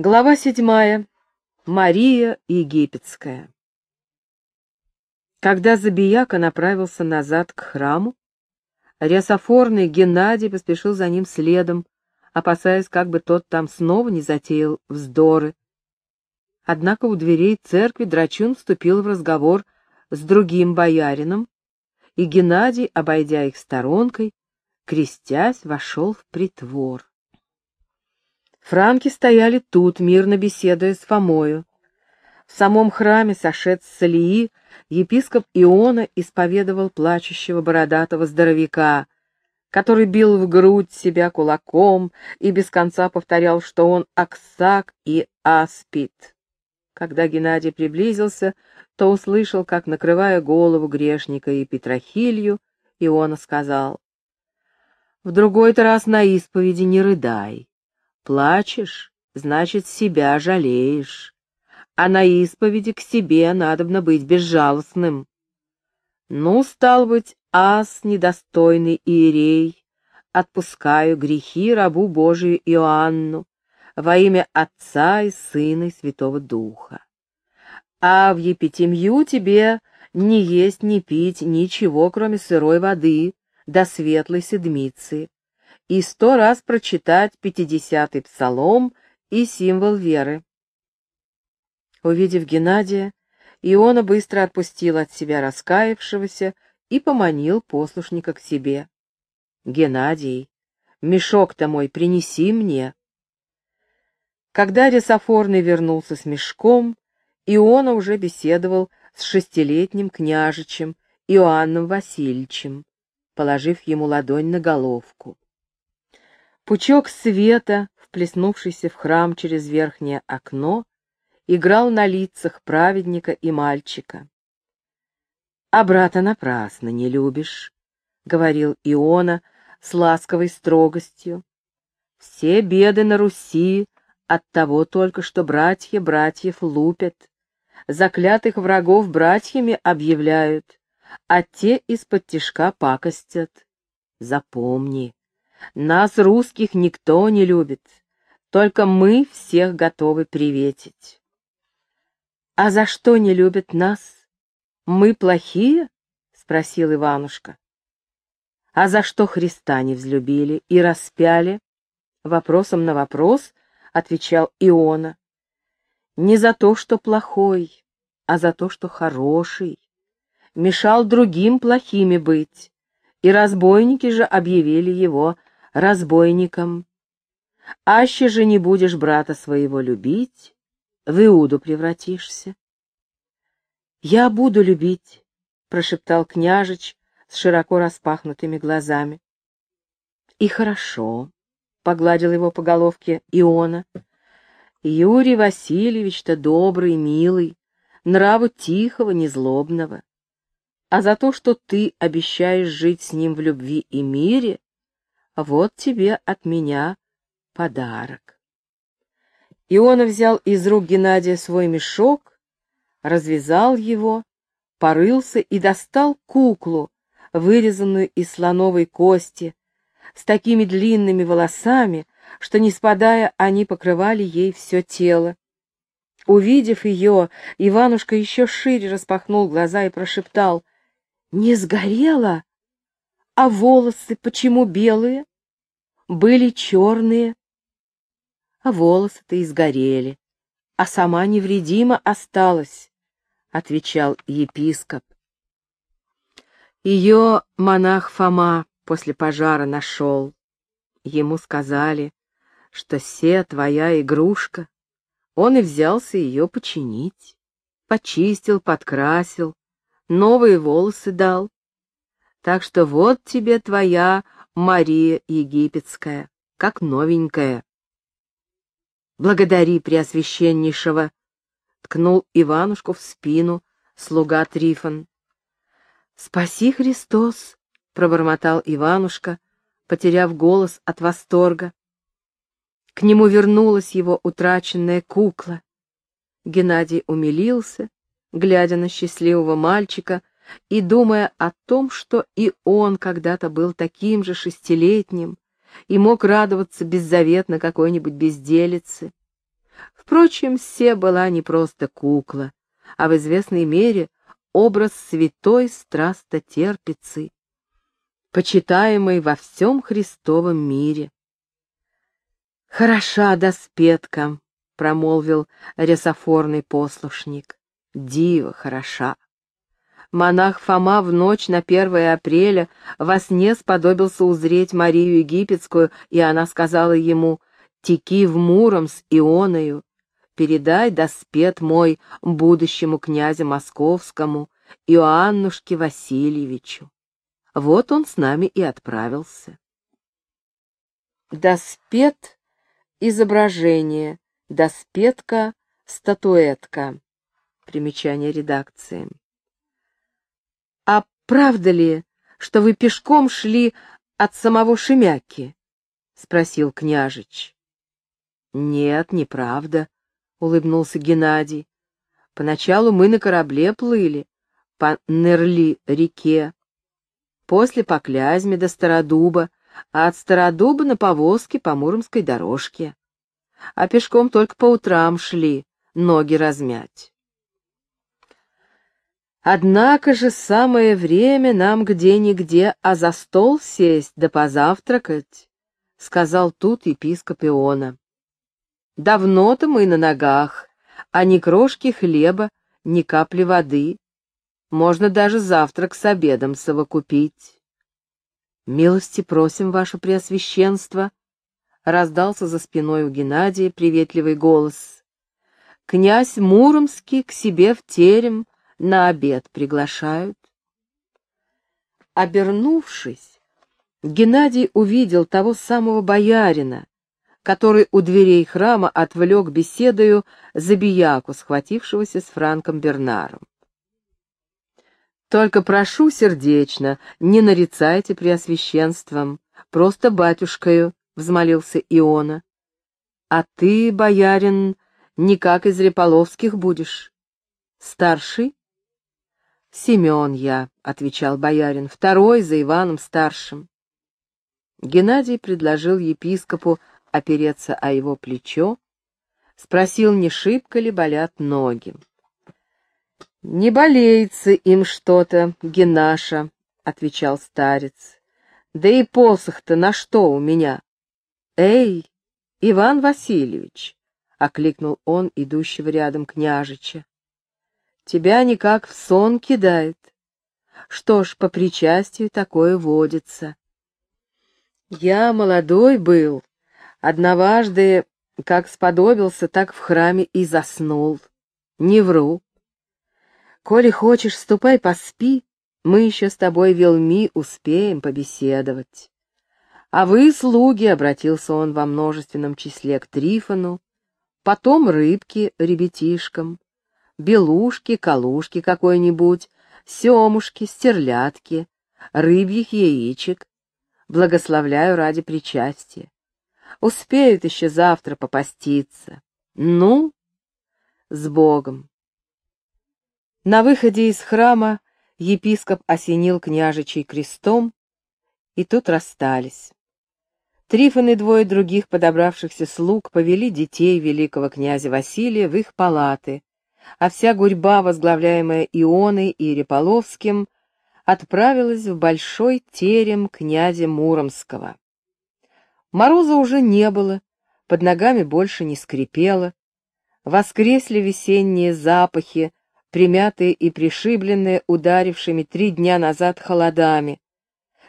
Глава седьмая. Мария Египетская. Когда Забияка направился назад к храму, рясофорный Геннадий поспешил за ним следом, опасаясь, как бы тот там снова не затеял вздоры. Однако у дверей церкви Драчун вступил в разговор с другим боярином, и Геннадий, обойдя их сторонкой, крестясь, вошел в притвор. Франки стояли тут, мирно беседуя с Фомою. В самом храме, сошед с Салии, епископ Иона исповедовал плачущего бородатого здоровяка, который бил в грудь себя кулаком и без конца повторял, что он Аксак и Аспид. Когда Геннадий приблизился, то услышал, как, накрывая голову грешника и Петрохилью, Иона сказал, «В другой-то раз на исповеди не рыдай. Плачешь, значит, себя жалеешь. А на исповеди к себе надобно быть безжалостным. Ну, стал быть, ас недостойный иерей, отпускаю грехи рабу Божию Иоанну во имя Отца и Сына и Святого Духа. А в епитемью тебе не есть, не пить ничего, кроме сырой воды до светлой седмицы, и сто раз прочитать пятидесятый псалом и символ веры. Увидев Геннадия, Иона быстро отпустил от себя раскаявшегося и поманил послушника к себе. «Геннадий, мешок-то мой принеси мне». Когда Ресофорный вернулся с мешком, Иона уже беседовал с шестилетним княжичем Иоанном Васильевичем, положив ему ладонь на головку. Пучок света, вплеснувшийся в храм через верхнее окно, играл на лицах праведника и мальчика. «А брата напрасно не любишь», — говорил Иона с ласковой строгостью. «Все беды на Руси от того только, что братья братьев лупят, заклятых врагов братьями объявляют, а те из-под тишка пакостят. Запомни, нас, русских, никто не любит, только мы всех готовы приветить. А за что не любят нас? Мы плохие? — спросил Иванушка. А за что Христа не взлюбили и распяли? Вопросом на вопрос отвечал Иона. Не за то, что плохой, а за то, что хороший. Мешал другим плохими быть, и разбойники же объявили его разбойником. Аще же не будешь брата своего любить, в Иуду превратишься. — Я буду любить, — прошептал княжич с широко распахнутыми глазами. — И хорошо, — погладил его по головке Иона. — Юрий Васильевич-то добрый, милый, нраву тихого, незлобного. А за то, что ты обещаешь жить с ним в любви и мире, вот тебе от меня подарок. Иона взял из рук Геннадия свой мешок, развязал его, порылся и достал куклу, вырезанную из слоновой кости, с такими длинными волосами, что, не спадая, они покрывали ей все тело. Увидев ее, Иванушка еще шире распахнул глаза и прошептал, «Не сгорела? А волосы почему белые?» Были черные, а волосы-то изгорели, а сама невредима осталась, — отвечал епископ. Ее монах Фома после пожара нашел. Ему сказали, что се твоя игрушка. Он и взялся ее починить. Почистил, подкрасил, новые волосы дал. Так что вот тебе твоя Мария Египетская, как новенькая. «Благодари, Преосвященнейшего!» — ткнул Иванушку в спину слуга Трифон. «Спаси, Христос!» — пробормотал Иванушка, потеряв голос от восторга. К нему вернулась его утраченная кукла. Геннадий умилился, глядя на счастливого мальчика, и думая о том, что и он когда-то был таким же шестилетним и мог радоваться беззаветно какой-нибудь безделице. Впрочем, все была не просто кукла, а в известной мере образ святой страстотерпицы, почитаемой во всем Христовом мире. «Хороша доспетка», — промолвил ресофорный послушник. «Дива хороша». Монах Фома в ночь на 1 апреля во сне сподобился узреть Марию Египетскую, и она сказала ему «Теки в Муром с Ионою, передай доспет мой будущему князю московскому, Иоаннушке Васильевичу». Вот он с нами и отправился. Доспет — изображение, доспетка — статуэтка. Примечание редакции. «А правда ли, что вы пешком шли от самого Шемяки?» — спросил княжич. «Нет, неправда», — улыбнулся Геннадий. «Поначалу мы на корабле плыли по Нерли-реке, после по Клязьме до Стародуба, а от Стародуба на повозке по Муромской дорожке. А пешком только по утрам шли, ноги размять. Однако же самое время нам где-нигде, а за стол сесть да позавтракать, — сказал тут епископ Иона. Давно-то мы на ногах, а ни крошки хлеба, ни капли воды. Можно даже завтрак с обедом совокупить. «Милости просим, ваше преосвященство», — раздался за спиной у Геннадия приветливый голос. «Князь Муромский к себе в терем на обед приглашают». Обернувшись, Геннадий увидел того самого боярина, который у дверей храма отвлек беседою забияку, схватившегося с Франком Бернаром. Только прошу сердечно, не нарицайте преосвященством, просто батюшкою, — взмолился Иона. А ты, боярин, никак из Реполовских будешь. Старший? Семен я, — отвечал боярин, — второй за Иваном старшим. Геннадий предложил епископу опереться о его плечо, спросил, не шибко ли болят ноги. «Не болеется им что-то, Генаша», — отвечал старец. «Да и посох-то на что у меня?» «Эй, Иван Васильевич!» — окликнул он идущего рядом княжича. «Тебя никак в сон кидает. Что ж, по причастию такое водится. Я молодой был, одноважды, как сподобился, так в храме и заснул. Не вру. Коли хочешь, ступай поспи, мы еще с тобой, Велми, успеем побеседовать. А вы, слуги, — обратился он во множественном числе к Трифону, потом рыбки ребятишкам, белушки, калушки какой-нибудь, семушки, стерлядки, рыбьих яичек. Благословляю ради причастия. Успеют еще завтра попаститься. Ну, с Богом. На выходе из храма епископ осенил княжичей крестом, и тут расстались. Трифон и двое других подобравшихся слуг повели детей великого князя Василия в их палаты, а вся гурьба, возглавляемая Ионой и Реполовским, отправилась в большой терем князя Муромского. Мороза уже не было, под ногами больше не скрипело, воскресли весенние запахи, примятые и пришибленные ударившими три дня назад холодами.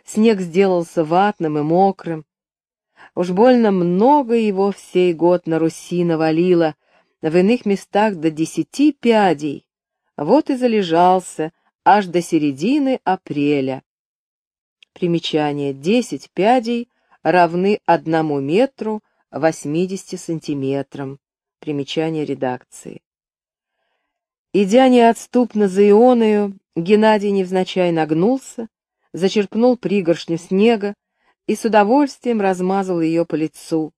Снег сделался ватным и мокрым. Уж больно много его всей год на Руси навалило, в иных местах до десяти пядей. Вот и залежался аж до середины апреля. Примечание. Десять пядей равны одному метру восьмидесяти сантиметрам. Примечание редакции. Идя неотступно за Ионою, Геннадий невзначай нагнулся, зачерпнул пригоршню снега и с удовольствием размазал ее по лицу.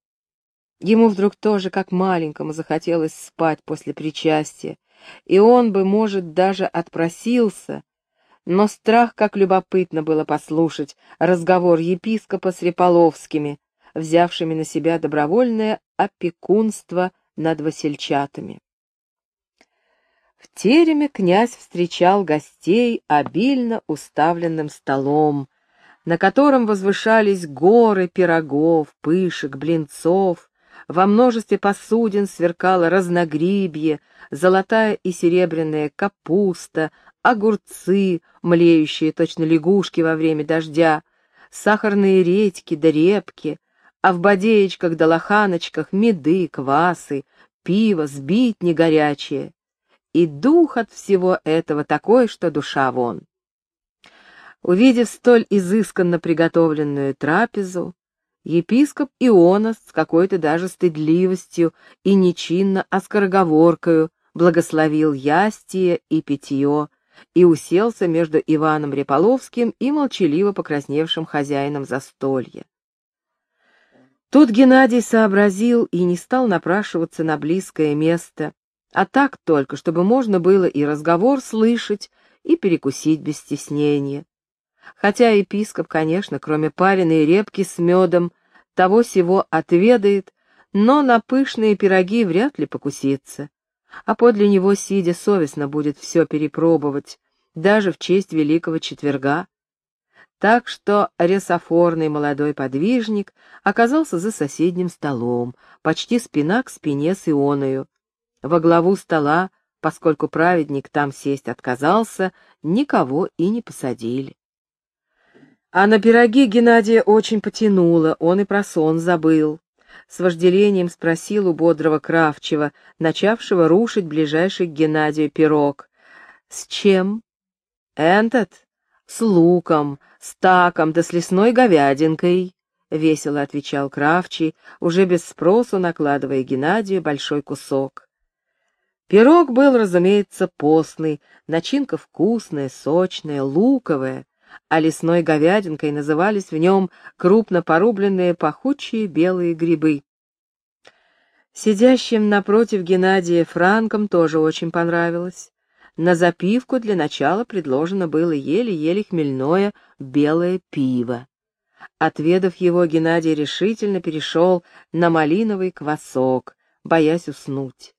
Ему вдруг тоже, как маленькому, захотелось спать после причастия, и он бы, может, даже отпросился, но страх, как любопытно было послушать разговор епископа с Реполовскими, взявшими на себя добровольное опекунство над Васильчатами. В тереме князь встречал гостей обильно уставленным столом, на котором возвышались горы пирогов, пышек, блинцов, во множестве посудин сверкало разногрибье, золотая и серебряная капуста, огурцы, млеющие точно лягушки во время дождя, сахарные редьки да репки, а в бодеечках да лоханочках меды, квасы, пиво, сбитни горячие. И дух от всего этого такой, что душа вон. Увидев столь изысканно приготовленную трапезу, епископ Иона с какой-то даже стыдливостью и нечинно, а благословил ястие и питье и уселся между Иваном Реполовским и молчаливо покрасневшим хозяином застолья. Тут Геннадий сообразил и не стал напрашиваться на близкое место, а так только, чтобы можно было и разговор слышать, и перекусить без стеснения. Хотя епископ, конечно, кроме пареной репки с медом, того сего отведает, но на пышные пироги вряд ли покусится. А подле него, сидя, совестно будет все перепробовать, даже в честь Великого Четверга. Так что ресофорный молодой подвижник оказался за соседним столом, почти спина к спине с Ионою. Во главу стола, поскольку праведник там сесть отказался, никого и не посадили. А на пироги Геннадия очень потянуло, он и про сон забыл. С вожделением спросил у бодрого Кравчева, начавшего рушить ближайший к Геннадию пирог. «С чем?» «Этот? С луком, с таком да с лесной говядинкой», — весело отвечал Кравчий, уже без спросу накладывая Геннадию большой кусок. Пирог был, разумеется, постный, начинка вкусная, сочная, луковая, а лесной говядинкой назывались в нем крупно порубленные пахучие белые грибы. Сидящим напротив Геннадия Франком тоже очень понравилось. На запивку для начала предложено было еле-еле хмельное белое пиво. Отведав его, Геннадий решительно перешел на малиновый квасок, боясь уснуть.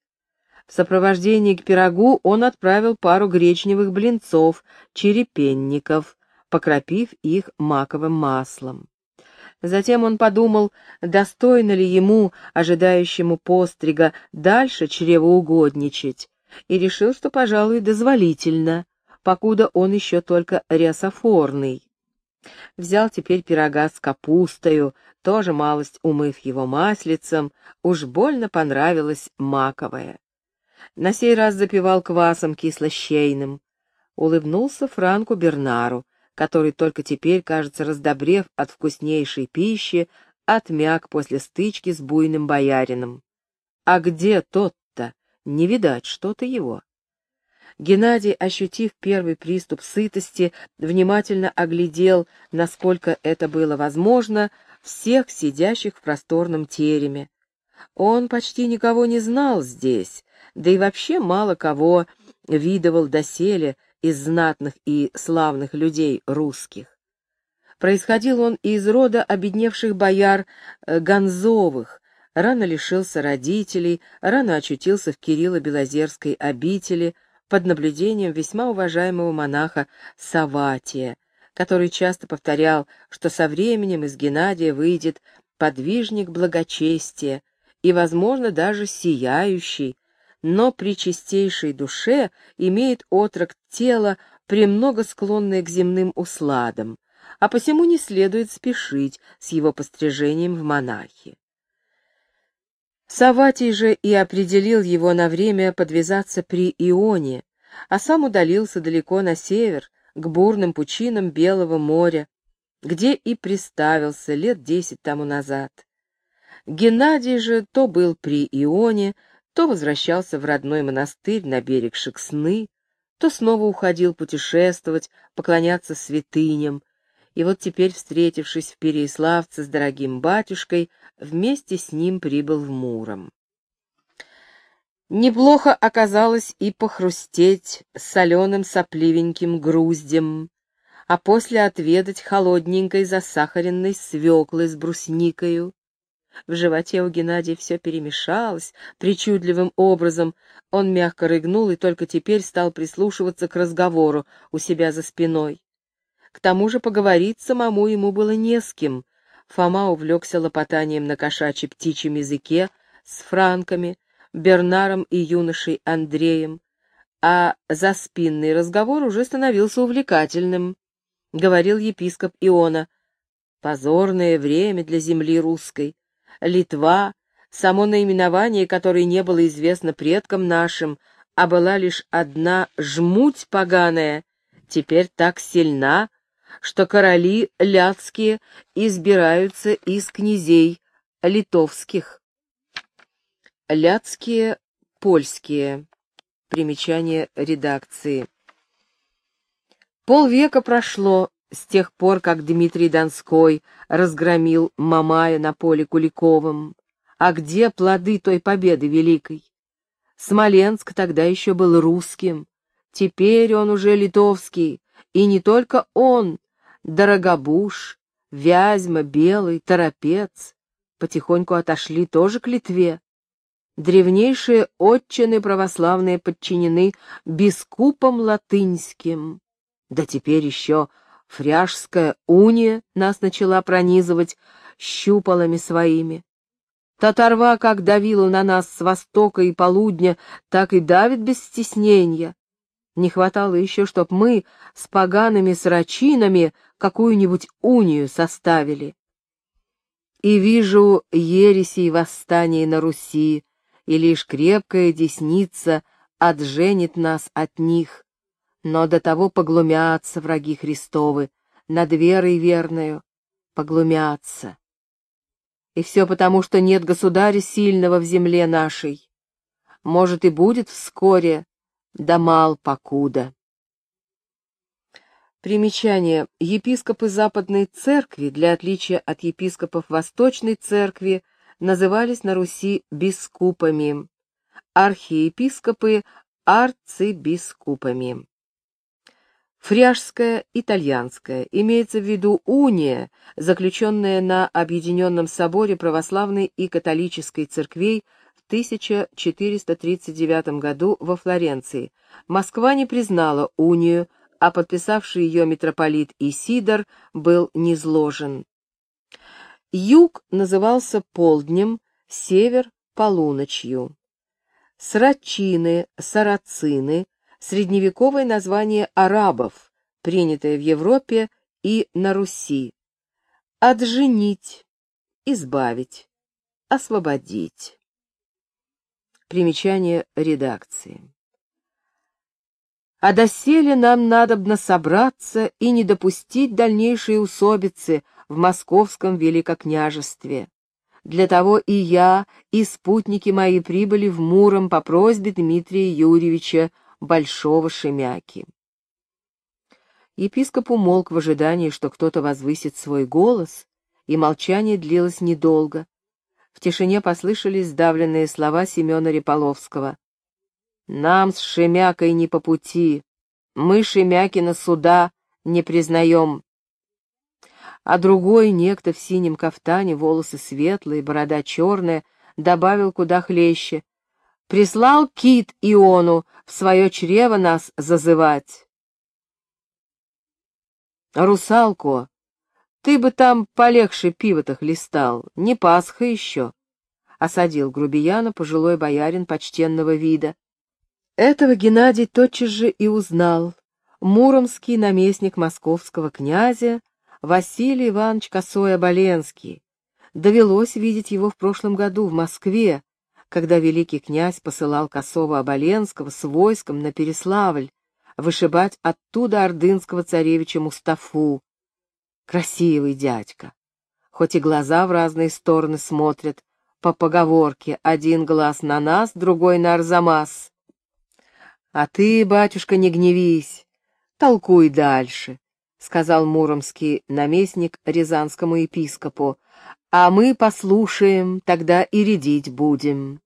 В сопровождении к пирогу он отправил пару гречневых блинцов, черепенников, покропив их маковым маслом. Затем он подумал, достойно ли ему, ожидающему пострига, дальше чревоугодничать, и решил, что, пожалуй, дозволительно, покуда он еще только рясофорный. Взял теперь пирога с капустою, тоже малость умыв его маслицем, уж больно понравилось маковое. На сей раз запивал квасом кислощейным. Улыбнулся Франку Бернару, который только теперь, кажется, раздобрев от вкуснейшей пищи, отмяк после стычки с буйным боярином. А где тот-то? Не видать что-то его. Геннадий, ощутив первый приступ сытости, внимательно оглядел, насколько это было возможно, всех сидящих в просторном тереме. Он почти никого не знал здесь, да и вообще мало кого видывал доселе из знатных и славных людей русских. Происходил он из рода обедневших бояр э, Гонзовых, рано лишился родителей, рано очутился в Кирилло-Белозерской обители под наблюдением весьма уважаемого монаха Саватия, который часто повторял, что со временем из Геннадия выйдет подвижник благочестия и, возможно, даже сияющий, но при чистейшей душе имеет отрок тело, премного склонное к земным усладам, а посему не следует спешить с его пострижением в монахи. Саватий же и определил его на время подвязаться при Ионе, а сам удалился далеко на север, к бурным пучинам Белого моря, где и приставился лет десять тому назад. Геннадий же то был при Ионе, то возвращался в родной монастырь на берег Шексны, то снова уходил путешествовать, поклоняться святыням, и вот теперь, встретившись в Переяславце с дорогим батюшкой, вместе с ним прибыл в Муром. Неплохо оказалось и похрустеть соленым сопливеньким груздем, а после отведать холодненькой засахаренной свеклы с брусникою, В животе у Геннадия все перемешалось причудливым образом. Он мягко рыгнул и только теперь стал прислушиваться к разговору у себя за спиной. К тому же поговорить самому ему было не с кем. Фома увлекся лопотанием на кошачьи птичьем языке с франками, Бернаром и юношей Андреем, а заспинный разговор уже становился увлекательным. Говорил епископ Иона. «Позорное время для земли русской. Литва, само наименование которой не было известно предкам нашим, а была лишь одна жмуть поганая, теперь так сильна, что короли ляцкие избираются из князей литовских. Ляцкие, польские. Примечание редакции. Полвека прошло с тех пор, как Дмитрий Донской разгромил Мамая на поле Куликовым. А где плоды той победы великой? Смоленск тогда еще был русским, теперь он уже литовский, и не только он, Дорогобуш, Вязьма, Белый, Торопец потихоньку отошли тоже к Литве. Древнейшие отчины православные подчинены бискупам латынским. Да теперь еще фряжская уния нас начала пронизывать щупалами своими. Татарва как давила на нас с востока и полудня, так и давит без стеснения. Не хватало еще, чтоб мы с погаными срачинами какую-нибудь унию составили. И вижу ереси и восстание на Руси, и лишь крепкая десница отженит нас от них. Но до того поглумятся враги Христовы, над верой верною поглумятся. И все потому, что нет государя сильного в земле нашей. Может, и будет вскоре, да мал покуда. Примечание. Епископы Западной Церкви, для отличия от епископов Восточной Церкви, назывались на Руси бискупами, архиепископы — арцибискупами. Фряжская, итальянская, имеется в виду уния, заключенная на Объединенном соборе православной и католической церквей 1439 году во Флоренции. Москва не признала унию, а подписавший ее митрополит Исидор был низложен. Юг назывался полднем, север — полуночью. Срачины, сарацины — средневековое название арабов, принятое в Европе и на Руси. Отженить, избавить, освободить. Примечание редакции. А доселе нам надобно собраться и не допустить дальнейшей усобицы в московском великокняжестве. Для того и я, и спутники мои прибыли в Муром по просьбе Дмитрия Юрьевича Большого Шемяки. Епископ умолк в ожидании, что кто-то возвысит свой голос, и молчание длилось недолго. В тишине послышались сдавленные слова Семена Реполовского. «Нам с Шемякой не по пути. Мы Шемякина суда не признаем». А другой, некто в синем кафтане, волосы светлые, борода черная, добавил куда хлеще. «Прислал кит Иону в свое чрево нас зазывать». «Русалко, ты бы там полегче пиво-то хлестал, не Пасха еще, — осадил грубияна пожилой боярин почтенного вида. Этого Геннадий тотчас же и узнал. Муромский наместник московского князя Василий Иванович Косой-Оболенский. Довелось видеть его в прошлом году в Москве, когда великий князь посылал Косова-Оболенского с войском на Переславль, вышибать оттуда ордынского царевича Мустафу, Красивый дядька. Хоть и глаза в разные стороны смотрят, по поговорке один глаз на нас, другой на Арзамас. А ты, батюшка, не гневись, толкуй дальше, — сказал муромский наместник рязанскому епископу, — а мы послушаем, тогда и рядить будем.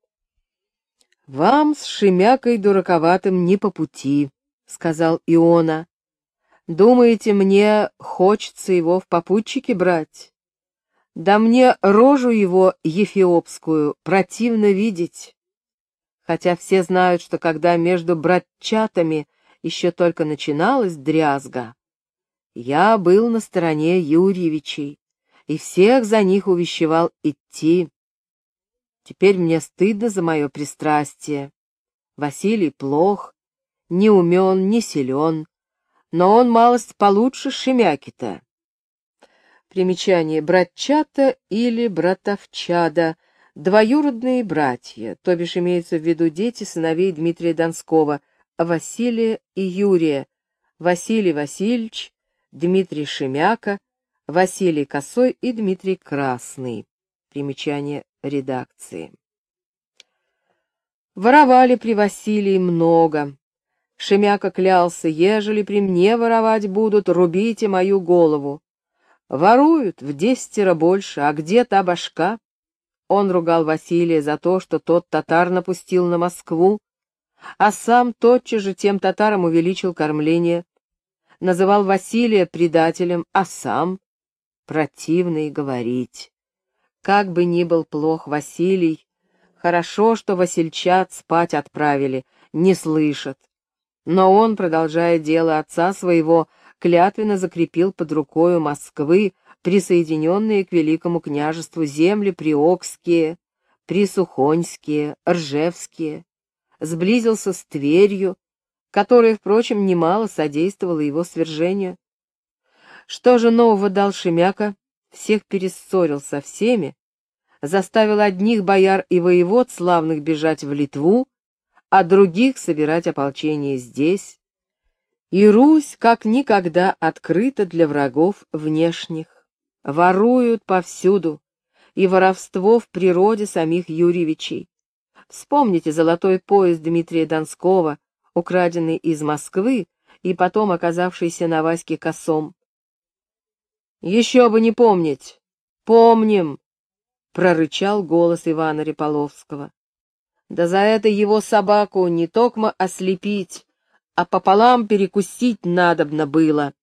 Вам с Шемякой дураковатым не по пути, — сказал Иона. Думаете, мне хочется его в попутчики брать? Да мне рожу его ефиопскую противно видеть. Хотя все знают, что когда между братчатами еще только начиналась дрязга, я был на стороне Юрьевичей и всех за них увещевал идти. Теперь мне стыдно за мое пристрастие. Василий плох, не умен, не силен, но он малость получше Шемяки-то. Примечание братчата или братовчада, двоюродные братья, то бишь имеются в виду дети сыновей Дмитрия Донского, Василия и Юрия, Василий Васильевич, Дмитрий Шемяка, Василий Косой и Дмитрий Красный. Примечание редакции. Воровали при Василии много. Шемяка клялся, ежели при мне воровать будут, рубите мою голову. Воруют в десятеро больше, а где та башка? Он ругал Василия за то, что тот татар напустил на Москву, а сам тотчас же тем татарам увеличил кормление, называл Василия предателем, а сам противно и говорить. Как бы ни был плох Василий, хорошо, что Васильчат спать отправили, не слышат. Но он, продолжая дело отца своего, клятвенно закрепил под рукою Москвы присоединенные к Великому княжеству земли Приокские, Присухоньские, Ржевские, сблизился с Тверью, которая, впрочем, немало содействовала его свержению. Что же нового дал Шемяка? Всех перессорил со всеми, заставил одних бояр и воевод славных бежать в Литву, а других собирать ополчение здесь. И Русь как никогда открыта для врагов внешних. Воруют повсюду, и воровство в природе самих Юрьевичей. Вспомните золотой пояс Дмитрия Донского, украденный из Москвы и потом оказавшийся на Ваське косом. «Еще бы не помнить! Помним!» — прорычал голос Ивана Реполовского. «Да за это его собаку не токмо ослепить, а пополам перекусить надобно было».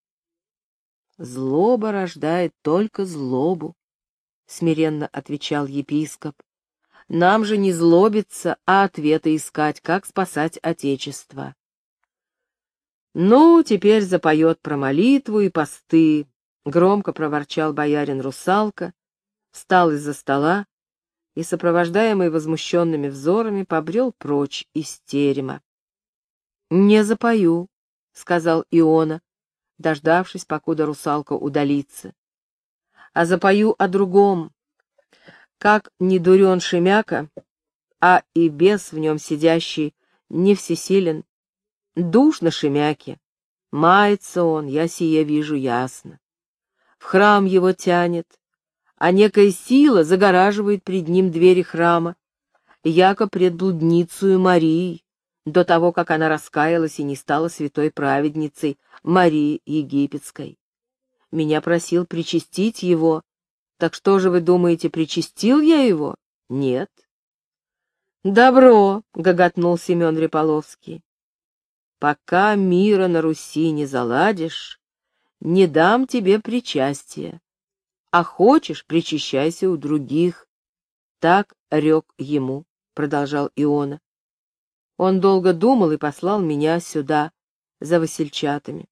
«Злоба рождает только злобу», — смиренно отвечал епископ. «Нам же не злобиться, а ответы искать, как спасать Отечество». «Ну, теперь запоет про молитву и посты», Громко проворчал боярин русалка, встал из-за стола и, сопровождаемый возмущенными взорами, побрел прочь из терема. «Не запою», — сказал Иона, дождавшись, покуда русалка удалится. «А запою о другом. Как не дурен Шемяка, а и бес в нем сидящий не всесилен. Душ на Шемяке. Мается он, я сие вижу ясно храм его тянет, а некая сила загораживает пред ним двери храма, яко пред блудницею Марией, до того, как она раскаялась и не стала святой праведницей Марии Египетской. Меня просил причастить его, так что же вы думаете, причастил я его? Нет. «Добро!» — гоготнул Семен Реполовский. «Пока мира на Руси не заладишь, не дам тебе причастия. А хочешь, причащайся у других. Так рек ему, — продолжал Иона. Он долго думал и послал меня сюда, за Васильчатами.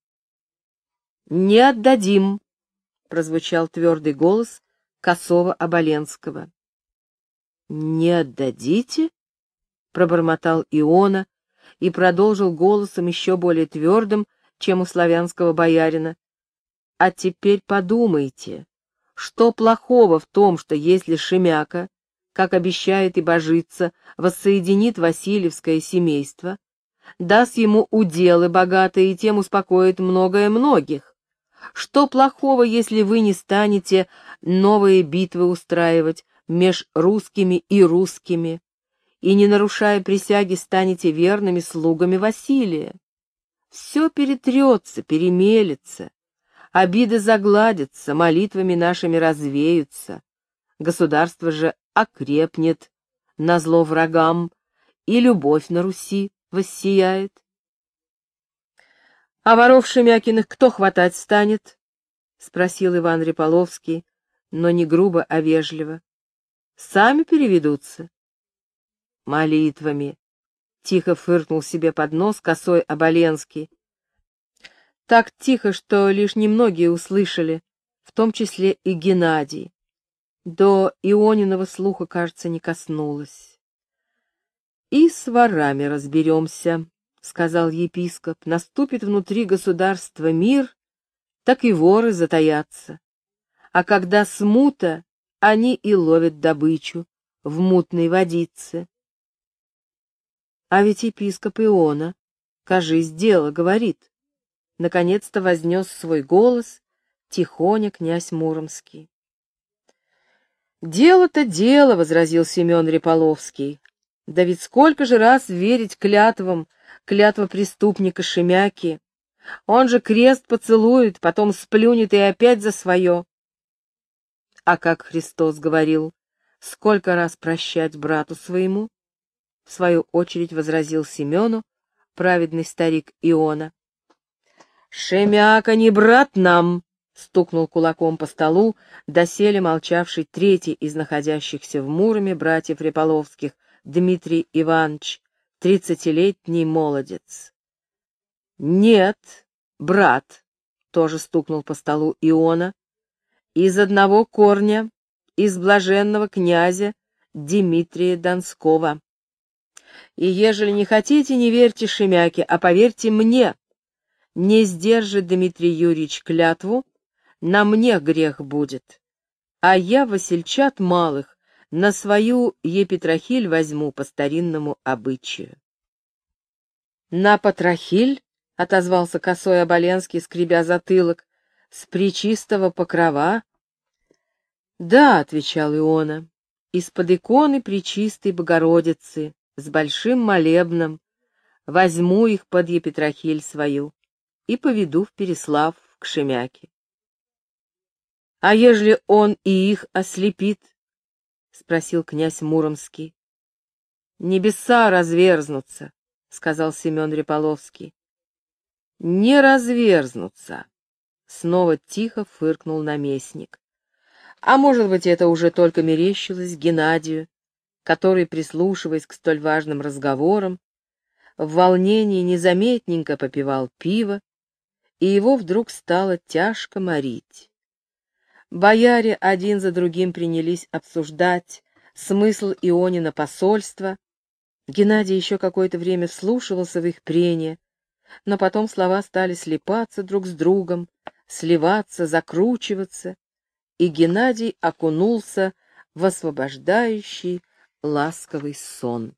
«Не отдадим!» — прозвучал твердый голос Косова Оболенского. «Не отдадите?» — пробормотал Иона и продолжил голосом еще более твердым, чем у славянского боярина. А теперь подумайте, что плохого в том, что если Шемяка, как обещает и божится, воссоединит Васильевское семейство, даст ему уделы богатые и тем успокоит многое многих? Что плохого, если вы не станете новые битвы устраивать меж русскими и русскими, и, не нарушая присяги, станете верными слугами Василия? Все перетрется, перемелется, Обиды загладятся, молитвами нашими развеются. Государство же окрепнет на зло врагам, и любовь на Руси воссияет. — А воров Шемякиных кто хватать станет? — спросил Иван Реполовский, но не грубо, а вежливо. Сами переведутся. Молитвами. Тихо фыркнул себе под нос косой Оболенский. Так тихо, что лишь немногие услышали, в том числе и Геннадий. До Иониного слуха, кажется, не коснулось. «И с ворами разберемся», — сказал епископ. «Наступит внутри государства мир, так и воры затаятся. А когда смута, они и ловят добычу в мутной водице. А ведь епископ Иона, кажись, дело говорит. Наконец-то вознес свой голос тихоня князь Муромский. «Дело-то дело», — возразил Семен Реполовский. «Да ведь сколько же раз верить клятвам, клятва преступника Шемяки? Он же крест поцелует, потом сплюнет и опять за свое». А как Христос говорил, сколько раз прощать брату своему? в свою очередь возразил Семену праведный старик Иона. «Шемяка не брат нам!» — стукнул кулаком по столу, доселе молчавший третий из находящихся в Муроме братьев Реполовских, Дмитрий Иванович, тридцатилетний молодец. «Нет, брат!» — тоже стукнул по столу Иона. «Из одного корня, из блаженного князя Дмитрия Донского». И ежели не хотите, не верьте Шемяке, а поверьте мне. Не сдержит Дмитрий Юрьевич клятву, на мне грех будет. А я, Васильчат малых, на свою епитрахиль возьму по старинному обычаю. На патрахиль, — отозвался косой Оболенский, скребя затылок, — с причистого покрова. — Да, — отвечал Иона, — из-под иконы Пречистой Богородицы, с большим молебном, возьму их под епитрахиль свою и поведу в Переслав к Шемяке. — А ежели он и их ослепит? — спросил князь Муромский. — Небеса разверзнутся, — сказал Семен Реполовский. — Не разверзнутся, — снова тихо фыркнул наместник. А может быть, это уже только мерещилось Геннадию, который, прислушиваясь к столь важным разговорам, в волнении незаметненько попивал пиво, и его вдруг стало тяжко морить. Бояре один за другим принялись обсуждать смысл Ионина посольства. Геннадий еще какое-то время вслушивался в их прения, но потом слова стали слипаться друг с другом, сливаться, закручиваться, и Геннадий окунулся в освобождающий, ласковый сон.